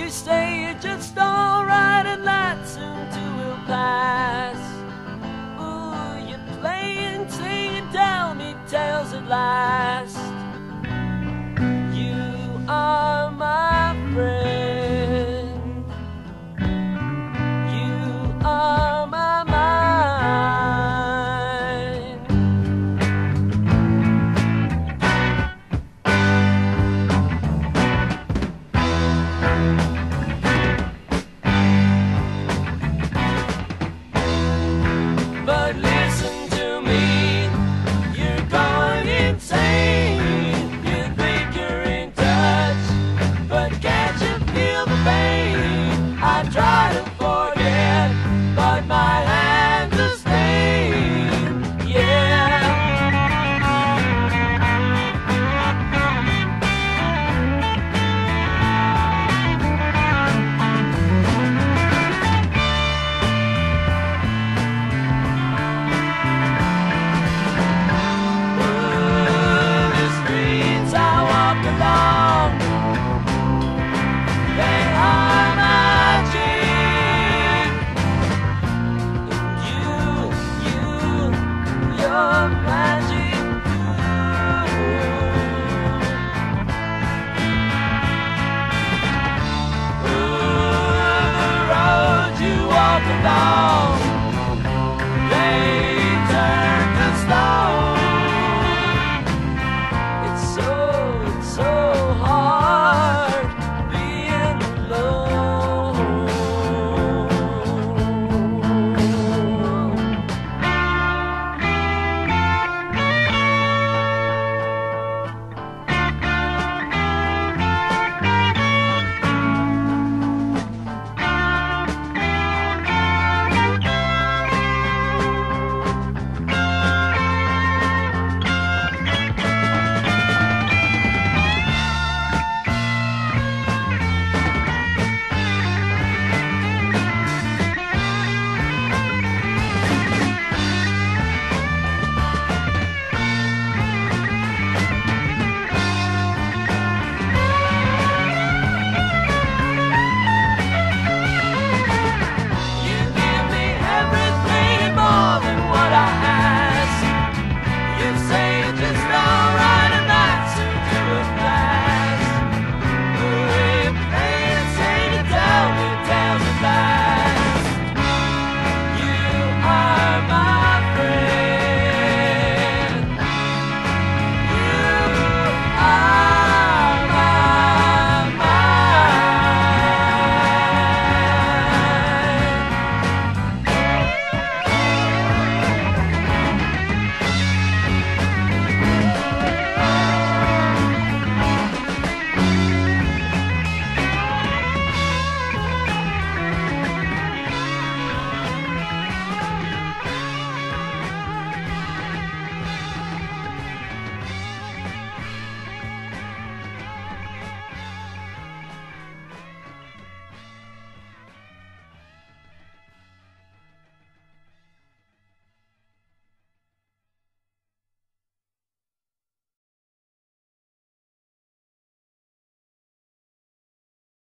You say it's just alright and